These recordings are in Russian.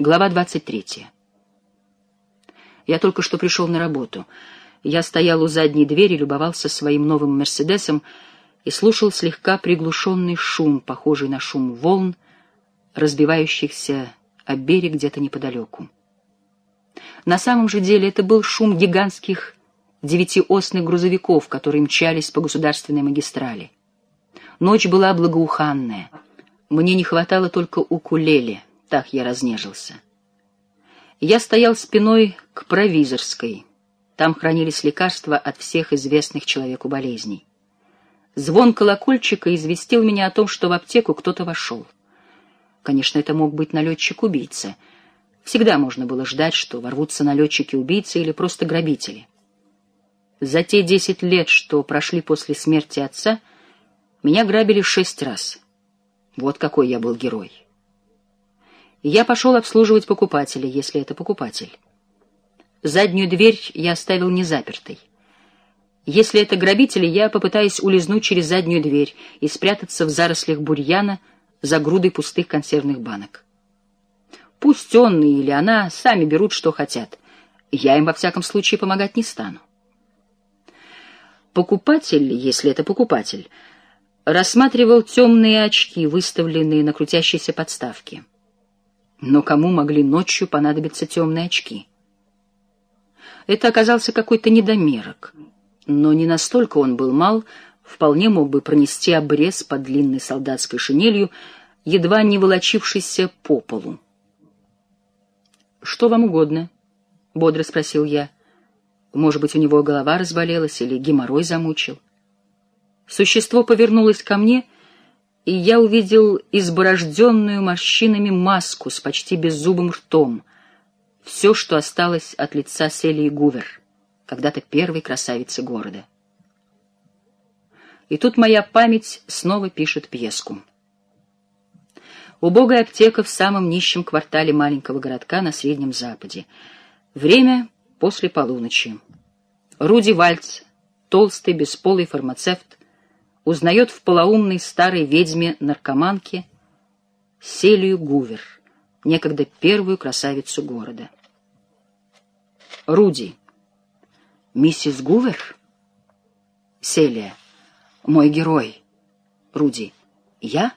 Глава 23. Я только что пришел на работу. Я стоял у задней двери, любовался своим новым «Мерседесом» и слушал слегка приглушенный шум, похожий на шум волн, разбивающихся о берег где-то неподалеку. На самом же деле это был шум гигантских девятиосных грузовиков, которые мчались по государственной магистрали. Ночь была благоуханная. Мне не хватало только укулеле — так я разнежился. Я стоял спиной к провизорской. Там хранились лекарства от всех известных человеку болезней. Звон колокольчика известил меня о том, что в аптеку кто-то вошел. Конечно, это мог быть налетчик-убийца. Всегда можно было ждать, что ворвутся налетчики-убийцы или просто грабители. За те десять лет, что прошли после смерти отца, меня грабили шесть раз. Вот какой я был герой я пошел обслуживать покупателя, если это покупатель. Заднюю дверь я оставил незапертой. Если это грабители, я попытаюсь улизнуть через заднюю дверь и спрятаться в зарослях бурьяна за грудой пустых консервных банок. Пусть он или она сами берут, что хотят. Я им, во всяком случае, помогать не стану. Покупатель, если это покупатель, рассматривал темные очки, выставленные на крутящейся подставке. Но кому могли ночью понадобиться темные очки? Это оказался какой-то недомерок, но не настолько он был мал, вполне мог бы пронести обрез под длинной солдатской шинелью, едва не волочившийся по полу. «Что вам угодно?» — бодро спросил я. «Может быть, у него голова разболелась или геморрой замучил?» Существо повернулось ко мне — я увидел изборожденную морщинами маску с почти беззубым ртом. Все, что осталось от лица Селии Гувер, когда-то первой красавицы города. И тут моя память снова пишет пьеску. Убогая аптека в самом нищем квартале маленького городка на Среднем Западе. Время после полуночи. Руди Вальц, толстый, бесполый фармацевт, узнает в полоумной старой ведьме-наркоманке Селию Гувер, некогда первую красавицу города. Руди. Миссис Гувер? Селия. Мой герой. Руди. Я?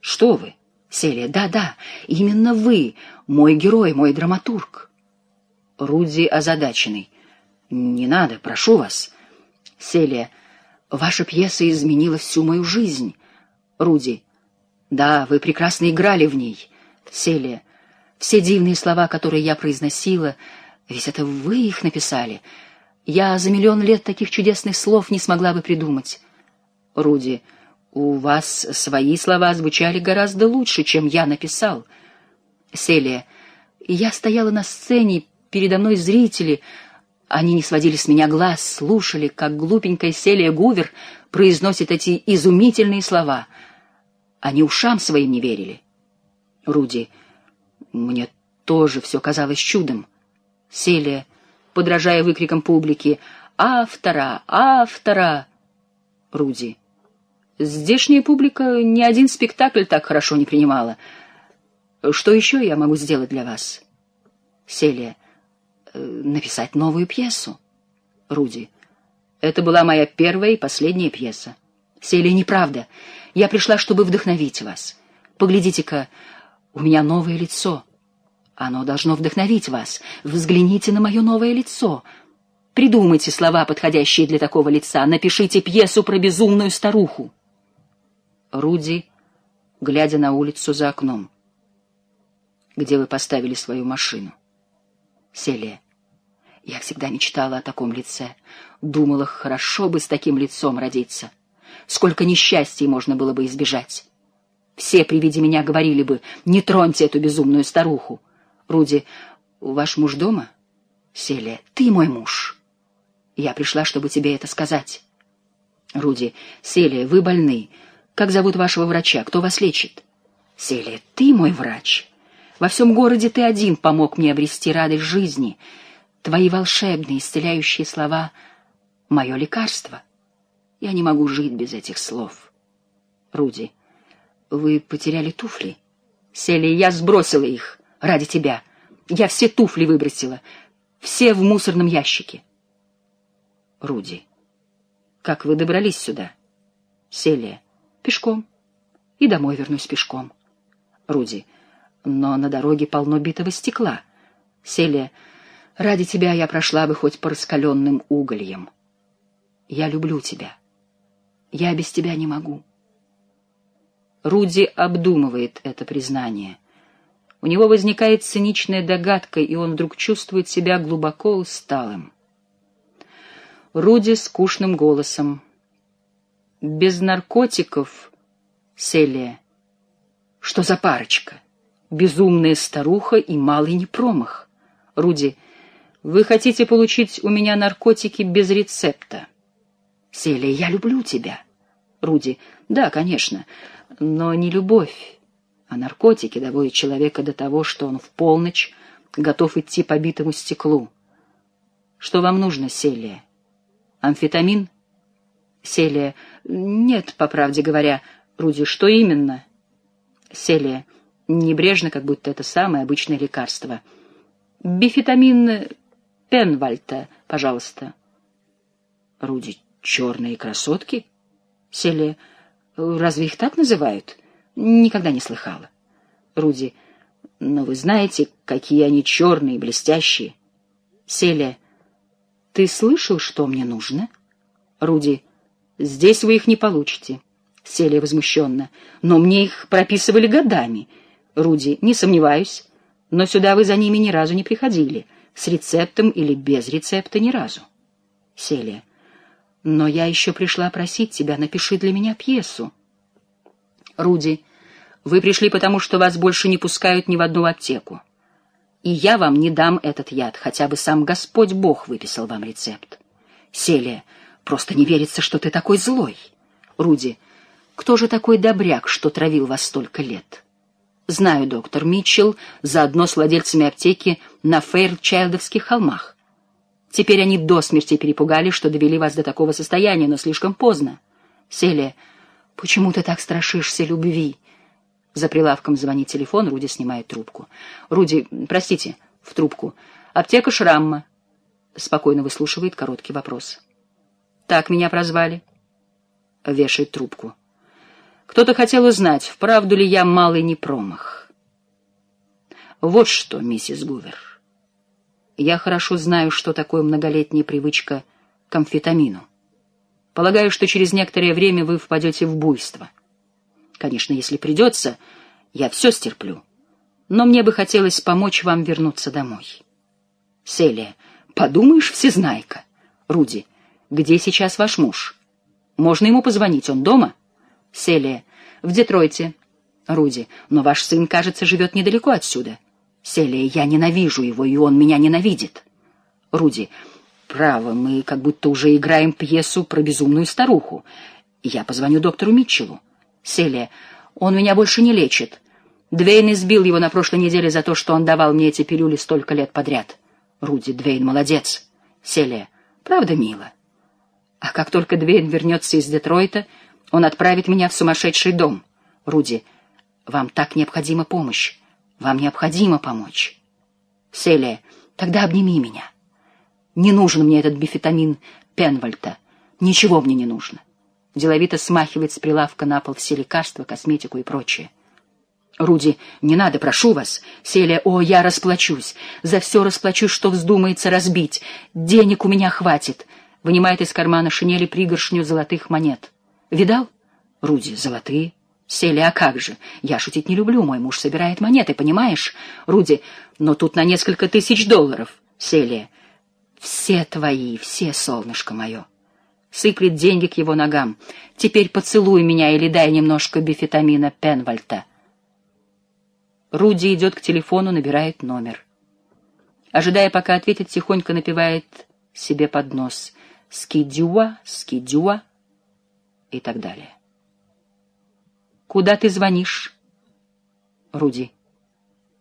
Что вы? Селия. Да-да, именно вы, мой герой, мой драматург. Руди озадаченный. Не надо, прошу вас. Селия. Ваша пьеса изменила всю мою жизнь. Руди. Да, вы прекрасно играли в ней. Селия. Все дивные слова, которые я произносила, ведь это вы их написали. Я за миллион лет таких чудесных слов не смогла бы придумать. Руди. У вас свои слова звучали гораздо лучше, чем я написал. Селия. Я стояла на сцене, передо мной зрители — они не сводили с меня глаз, слушали, как глупенькая Селия Гувер произносит эти изумительные слова. Они ушам своим не верили. Руди, мне тоже все казалось чудом. Селия, подражая выкрикам публики, «Автора! Автора!» Руди. Здешняя публика ни один спектакль так хорошо не принимала. Что еще я могу сделать для вас? Селия. Э, написать новую пьесу. Руди. Это была моя первая и последняя пьеса. Селия, неправда. Я пришла, чтобы вдохновить вас. Поглядите-ка, у меня новое лицо. Оно должно вдохновить вас. Взгляните на мое новое лицо. Придумайте слова, подходящие для такого лица. Напишите пьесу про безумную старуху. Руди, глядя на улицу за окном. Где вы поставили свою машину? Селия. Я всегда мечтала о таком лице. Думала, хорошо бы с таким лицом родиться. Сколько несчастий можно было бы избежать. Все при виде меня говорили бы, не троньте эту безумную старуху. Руди, ваш муж дома? Селия, ты мой муж. Я пришла, чтобы тебе это сказать. Руди, Селия, вы больны. Как зовут вашего врача? Кто вас лечит? Селия, ты мой врач. Во всем городе ты один помог мне обрести радость жизни. Твои волшебные, исцеляющие слова — мое лекарство. Я не могу жить без этих слов. Руди, вы потеряли туфли? Сели, я сбросила их. ради тебя. Я все туфли выбросила, все в мусорном ящике. Руди, как вы добрались сюда? Селия, пешком. И домой вернусь пешком. Руди, но на дороге полно битого стекла. Селия, ради тебя я прошла бы хоть по раскаленным угольям. Я люблю тебя. Я без тебя не могу. Руди обдумывает это признание. У него возникает циничная догадка, и он вдруг чувствует себя глубоко усталым. Руди скучным голосом. «Без наркотиков, Селия. Что за парочка? Безумная старуха и малый непромах. Руди, вы хотите получить у меня наркотики без рецепта?» «Селия, я люблю тебя». Руди, да, конечно, но не любовь, а наркотики доводят человека до того, что он в полночь готов идти по битому стеклу. Что вам нужно, Селия? Амфетамин? Селия. Нет, по правде говоря. Руди, что именно? Селия. Небрежно, как будто это самое обычное лекарство. Бифетамин Пенвальта, пожалуйста. Руди. Черные красотки? Селия. Разве их так называют? Никогда не слыхала. Руди. Но вы знаете, какие они черные и блестящие. Селия. Ты слышал, что мне нужно? Руди. Здесь вы их не получите. Селия возмущенно. Но мне их прописывали годами. Руди. Не сомневаюсь. Но сюда вы за ними ни разу не приходили. С рецептом или без рецепта ни разу. Селия. Но я еще пришла просить тебя, напиши для меня пьесу. Руди, вы пришли потому, что вас больше не пускают ни в одну аптеку. И я вам не дам этот яд, хотя бы сам Господь Бог выписал вам рецепт. Селия, просто не верится, что ты такой злой. Руди, кто же такой добряк, что травил вас столько лет? Знаю, доктор Митчелл, заодно с владельцами аптеки на Фейрчайлдовских холмах. Теперь они до смерти перепугали, что довели вас до такого состояния, но слишком поздно. Селия, почему ты так страшишься любви? За прилавком звонит телефон, Руди снимает трубку. Руди, простите, в трубку. Аптека Шрамма. Спокойно выслушивает короткий вопрос. Так меня прозвали. Вешает трубку. Кто-то хотел узнать, вправду ли я малый непромах. Вот что, миссис Гувер. Я хорошо знаю, что такое многолетняя привычка к амфетамину. Полагаю, что через некоторое время вы впадете в буйство. Конечно, если придется, я все стерплю. Но мне бы хотелось помочь вам вернуться домой. Селия, подумаешь, всезнайка. Руди, где сейчас ваш муж? Можно ему позвонить, он дома? Селия, в Детройте. Руди, но ваш сын, кажется, живет недалеко отсюда. Селия, я ненавижу его, и он меня ненавидит. Руди, право, мы как будто уже играем пьесу про безумную старуху. Я позвоню доктору Митчеллу. Селия, он меня больше не лечит. Двейн избил его на прошлой неделе за то, что он давал мне эти пилюли столько лет подряд. Руди, Двейн молодец. Селия, правда мило. А как только Двейн вернется из Детройта, он отправит меня в сумасшедший дом. Руди, вам так необходима помощь. Вам необходимо помочь. Селия, тогда обними меня. Не нужен мне этот бифетамин Пенвальта. Ничего мне не нужно. Деловито смахивает с прилавка на пол все лекарства, косметику и прочее. Руди, не надо, прошу вас. Селия, о, я расплачусь. За все расплачусь, что вздумается разбить. Денег у меня хватит. Вынимает из кармана шинели пригоршню золотых монет. Видал? Руди, золотые. Селия, а как же? Я шутить не люблю, мой муж собирает монеты, понимаешь? Руди, но тут на несколько тысяч долларов. Селия, все твои, все, солнышко мое. Сыплет деньги к его ногам. Теперь поцелуй меня или дай немножко бифетамина Пенвальта. Руди идет к телефону, набирает номер. Ожидая, пока ответит, тихонько напевает себе под нос «Скидюа, скидюа» и так далее. Куда ты звонишь? Руди.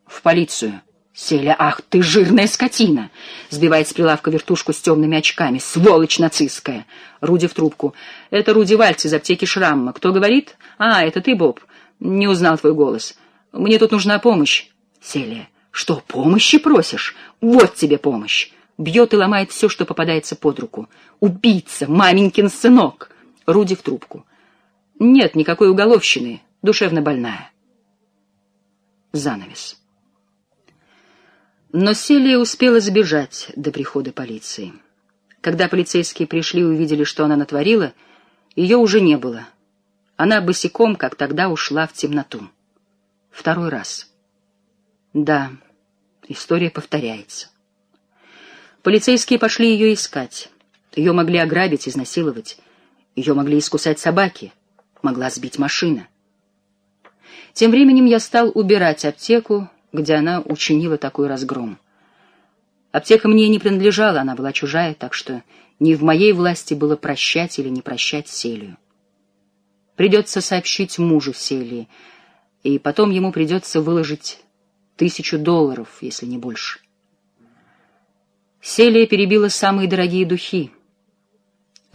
В полицию. Селя, ах ты жирная скотина! Сбивает с прилавка вертушку с темными очками. Сволочь нацистская! Руди в трубку. Это Руди Вальц из аптеки Шрамма. Кто говорит? А, это ты, Боб. Не узнал твой голос. Мне тут нужна помощь. Селия. Что, помощи просишь? Вот тебе помощь. Бьет и ломает все, что попадается под руку. Убийца, маменькин сынок. Руди в трубку. Нет никакой уголовщины, душевно больная. Занавес. Но Селия успела сбежать до прихода полиции. Когда полицейские пришли и увидели, что она натворила, ее уже не было. Она босиком, как тогда, ушла в темноту. Второй раз. Да, история повторяется. Полицейские пошли ее искать. Ее могли ограбить, изнасиловать. Ее могли искусать собаки. Могла сбить машина. Тем временем я стал убирать аптеку, где она учинила такой разгром. Аптека мне не принадлежала, она была чужая, так что не в моей власти было прощать или не прощать Селию. Придется сообщить мужу Селии, и потом ему придется выложить тысячу долларов, если не больше. Селия перебила самые дорогие духи.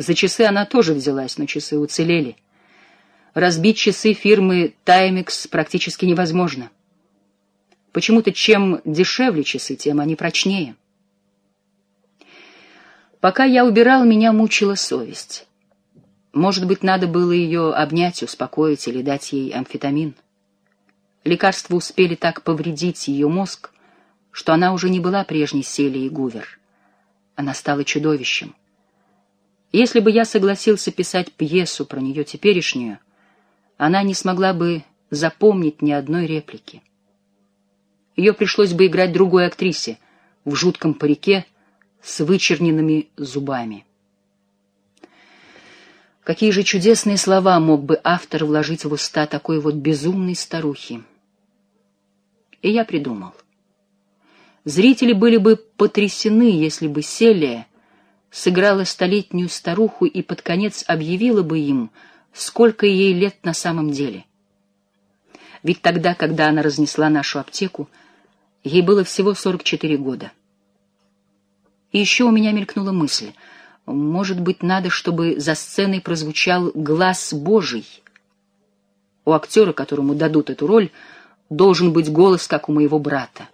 За часы она тоже взялась, но часы уцелели. Разбить часы фирмы «Таймикс» практически невозможно. Почему-то чем дешевле часы, тем они прочнее. Пока я убирал, меня мучила совесть. Может быть, надо было ее обнять, успокоить или дать ей амфетамин. Лекарства успели так повредить ее мозг, что она уже не была прежней Селией Гувер. Она стала чудовищем. Если бы я согласился писать пьесу про нее теперешнюю, она не смогла бы запомнить ни одной реплики. Ее пришлось бы играть другой актрисе в жутком парике с вычерненными зубами. Какие же чудесные слова мог бы автор вложить в уста такой вот безумной старухи? И я придумал. Зрители были бы потрясены, если бы Селия сыграла столетнюю старуху и под конец объявила бы им, сколько ей лет на самом деле. Ведь тогда, когда она разнесла нашу аптеку, ей было всего 44 года. И еще у меня мелькнула мысль. Может быть, надо, чтобы за сценой прозвучал глаз Божий. У актера, которому дадут эту роль, должен быть голос, как у моего брата.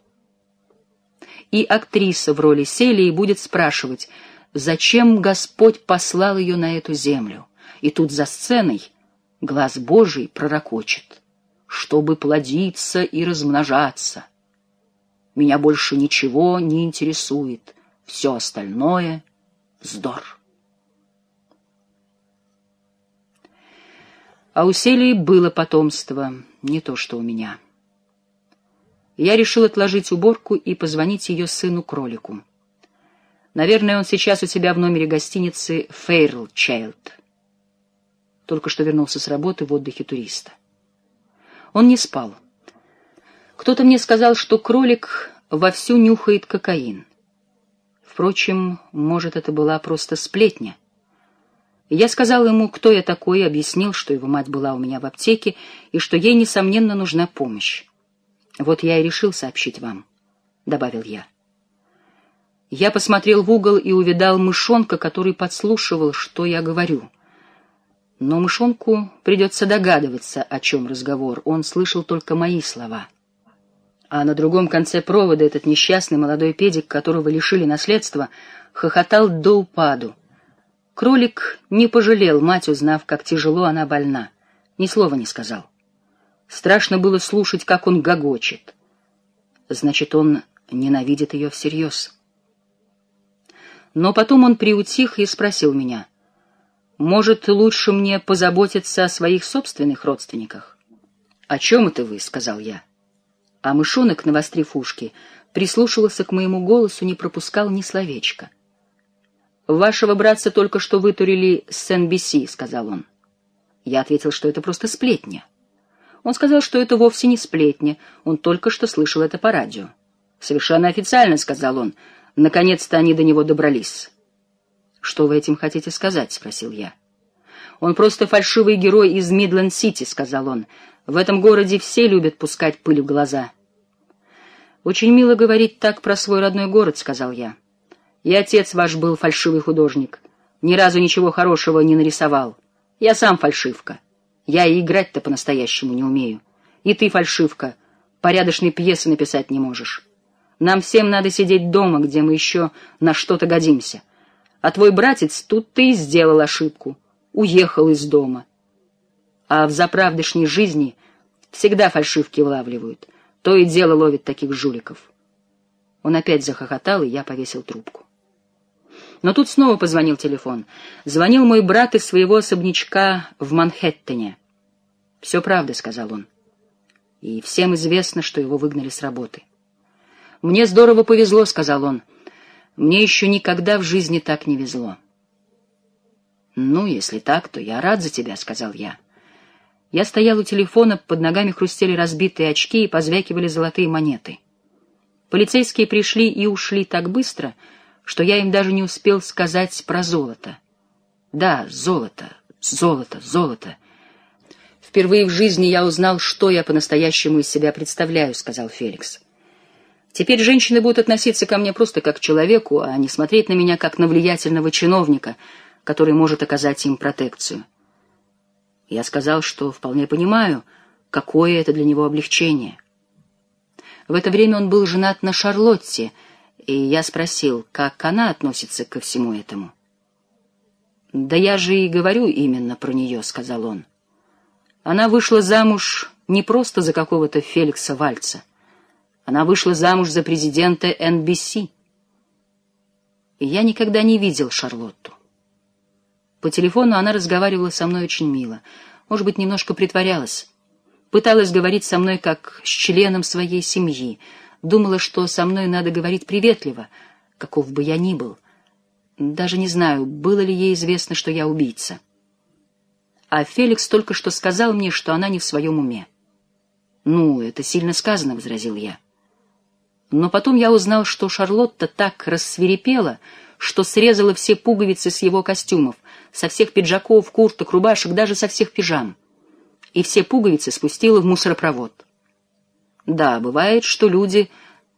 И актриса в роли Селии будет спрашивать, зачем Господь послал ее на эту землю. И тут за сценой глаз Божий пророкочет, чтобы плодиться и размножаться. Меня больше ничего не интересует, все остальное — вздор. А у Селии было потомство, не то что у меня я решил отложить уборку и позвонить ее сыну-кролику. Наверное, он сейчас у себя в номере гостиницы «Фейрл Чайлд». Только что вернулся с работы в отдыхе туриста. Он не спал. Кто-то мне сказал, что кролик вовсю нюхает кокаин. Впрочем, может, это была просто сплетня. Я сказал ему, кто я такой, объяснил, что его мать была у меня в аптеке и что ей, несомненно, нужна помощь. Вот я и решил сообщить вам, — добавил я. Я посмотрел в угол и увидал мышонка, который подслушивал, что я говорю. Но мышонку придется догадываться, о чем разговор. Он слышал только мои слова. А на другом конце провода этот несчастный молодой педик, которого лишили наследства, хохотал до упаду. Кролик не пожалел мать, узнав, как тяжело она больна. Ни слова не сказал. Страшно было слушать, как он гогочет. Значит, он ненавидит ее всерьез. Но потом он приутих и спросил меня, «Может, лучше мне позаботиться о своих собственных родственниках?» «О чем это вы?» — сказал я. А мышонок, навострив ушки, прислушивался к моему голосу, не пропускал ни словечка. «Вашего братца только что вытурили с NBC», — сказал он. Я ответил, что это просто сплетня. Он сказал, что это вовсе не сплетня, он только что слышал это по радио. «Совершенно официально», — сказал он. «Наконец-то они до него добрались». «Что вы этим хотите сказать?» — спросил я. «Он просто фальшивый герой из Мидленд-Сити», — сказал он. «В этом городе все любят пускать пыль в глаза». «Очень мило говорить так про свой родной город», — сказал я. «И отец ваш был фальшивый художник. Ни разу ничего хорошего не нарисовал. Я сам фальшивка». Я и играть-то по-настоящему не умею. И ты, фальшивка, порядочной пьесы написать не можешь. Нам всем надо сидеть дома, где мы еще на что-то годимся. А твой братец тут ты сделал ошибку. Уехал из дома. А в заправдышней жизни всегда фальшивки вылавливают. То и дело ловит таких жуликов. Он опять захохотал, и я повесил трубку. Но тут снова позвонил телефон. Звонил мой брат из своего особнячка в Манхэттене. «Все правда», — сказал он. «И всем известно, что его выгнали с работы». «Мне здорово повезло», — сказал он. «Мне еще никогда в жизни так не везло». «Ну, если так, то я рад за тебя», — сказал я. Я стоял у телефона, под ногами хрустели разбитые очки и позвякивали золотые монеты. Полицейские пришли и ушли так быстро, что я им даже не успел сказать про золото. Да, золото, золото, золото. Впервые в жизни я узнал, что я по-настоящему из себя представляю, — сказал Феликс. Теперь женщины будут относиться ко мне просто как к человеку, а не смотреть на меня как на влиятельного чиновника, который может оказать им протекцию. Я сказал, что вполне понимаю, какое это для него облегчение. В это время он был женат на Шарлотте, и я спросил, как она относится ко всему этому. «Да я же и говорю именно про нее», — сказал он. Она вышла замуж не просто за какого-то Феликса Вальца. Она вышла замуж за президента NBC. И я никогда не видел Шарлотту. По телефону она разговаривала со мной очень мило. Может быть, немножко притворялась. Пыталась говорить со мной как с членом своей семьи. Думала, что со мной надо говорить приветливо, каков бы я ни был. Даже не знаю, было ли ей известно, что я убийца. А Феликс только что сказал мне, что она не в своем уме. «Ну, это сильно сказано», — возразил я. Но потом я узнал, что Шарлотта так рассверепела, что срезала все пуговицы с его костюмов, со всех пиджаков, курток, рубашек, даже со всех пижам. И все пуговицы спустила в мусоропровод. Да, бывает, что люди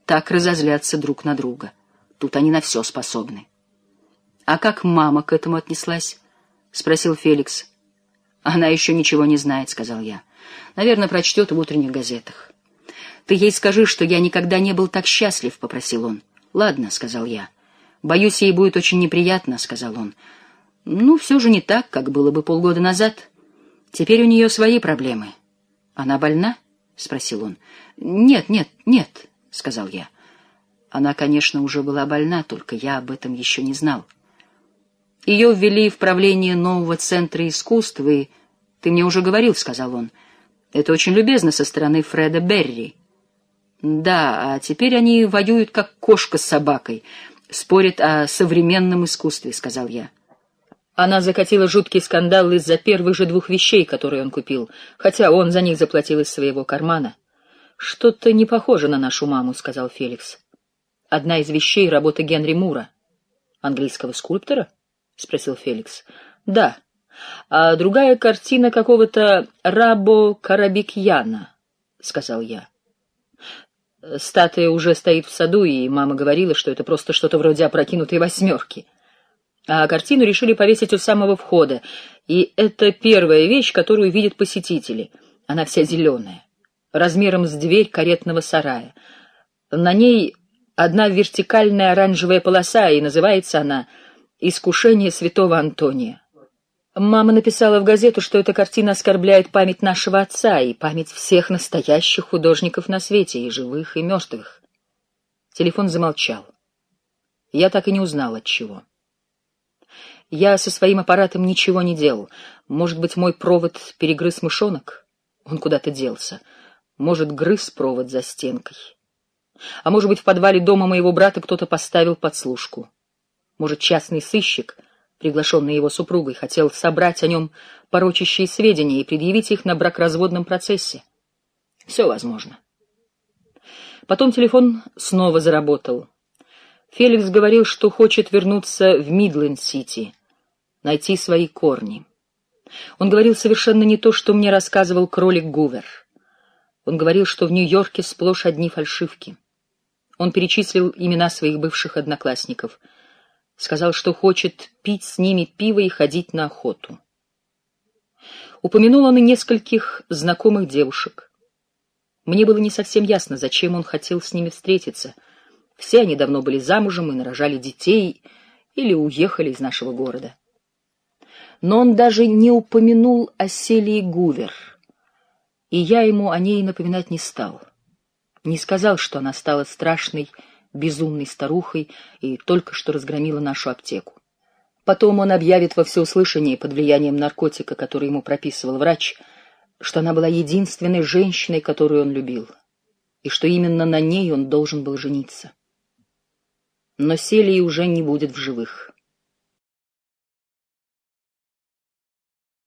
так разозлятся друг на друга. Тут они на все способны. — А как мама к этому отнеслась? — спросил Феликс. — Она еще ничего не знает, — сказал я. — Наверное, прочтет в утренних газетах. — Ты ей скажи, что я никогда не был так счастлив, — попросил он. — Ладно, — сказал я. — Боюсь, ей будет очень неприятно, — сказал он. — Ну, все же не так, как было бы полгода назад. Теперь у нее свои проблемы. — Она больна? — спросил он. — Нет, нет, нет, — сказал я. Она, конечно, уже была больна, только я об этом еще не знал. — ее ввели в правление нового центра искусств, и... Ты мне уже говорил, — сказал он. Это очень любезно со стороны Фреда Берри. Да, а теперь они воюют как кошка с собакой, спорят о современном искусстве, — сказал я. Она закатила жуткий скандал из-за первых же двух вещей, которые он купил, хотя он за них заплатил из своего кармана. «Что-то не похоже на нашу маму», — сказал Феликс. «Одна из вещей — работа Генри Мура». «Английского скульптора?» — спросил Феликс. — Да. А другая картина какого-то Рабо Карабикьяна, — сказал я. Статуя уже стоит в саду, и мама говорила, что это просто что-то вроде опрокинутой восьмерки. А картину решили повесить у самого входа, и это первая вещь, которую видят посетители. Она вся зеленая, размером с дверь каретного сарая. На ней одна вертикальная оранжевая полоса, и называется она «Искушение святого Антония». Мама написала в газету, что эта картина оскорбляет память нашего отца и память всех настоящих художников на свете, и живых, и мертвых. Телефон замолчал. Я так и не узнал, от чего. Я со своим аппаратом ничего не делал. Может быть, мой провод перегрыз мышонок? Он куда-то делся. Может, грыз провод за стенкой. А может быть, в подвале дома моего брата кто-то поставил подслушку. Может, частный сыщик, приглашенный его супругой, хотел собрать о нем порочащие сведения и предъявить их на бракоразводном процессе. Все возможно. Потом телефон снова заработал. Феликс говорил, что хочет вернуться в Мидленд-Сити, найти свои корни. Он говорил совершенно не то, что мне рассказывал кролик Гувер. Он говорил, что в Нью-Йорке сплошь одни фальшивки. Он перечислил имена своих бывших одноклассников — Сказал, что хочет пить с ними пиво и ходить на охоту. Упомянул он и нескольких знакомых девушек. Мне было не совсем ясно, зачем он хотел с ними встретиться. Все они давно были замужем и нарожали детей или уехали из нашего города. Но он даже не упомянул о Селии Гувер, и я ему о ней напоминать не стал. Не сказал, что она стала страшной, безумной старухой и только что разгромила нашу аптеку. Потом он объявит во всеуслышание под влиянием наркотика, который ему прописывал врач, что она была единственной женщиной, которую он любил, и что именно на ней он должен был жениться. Но Селии уже не будет в живых.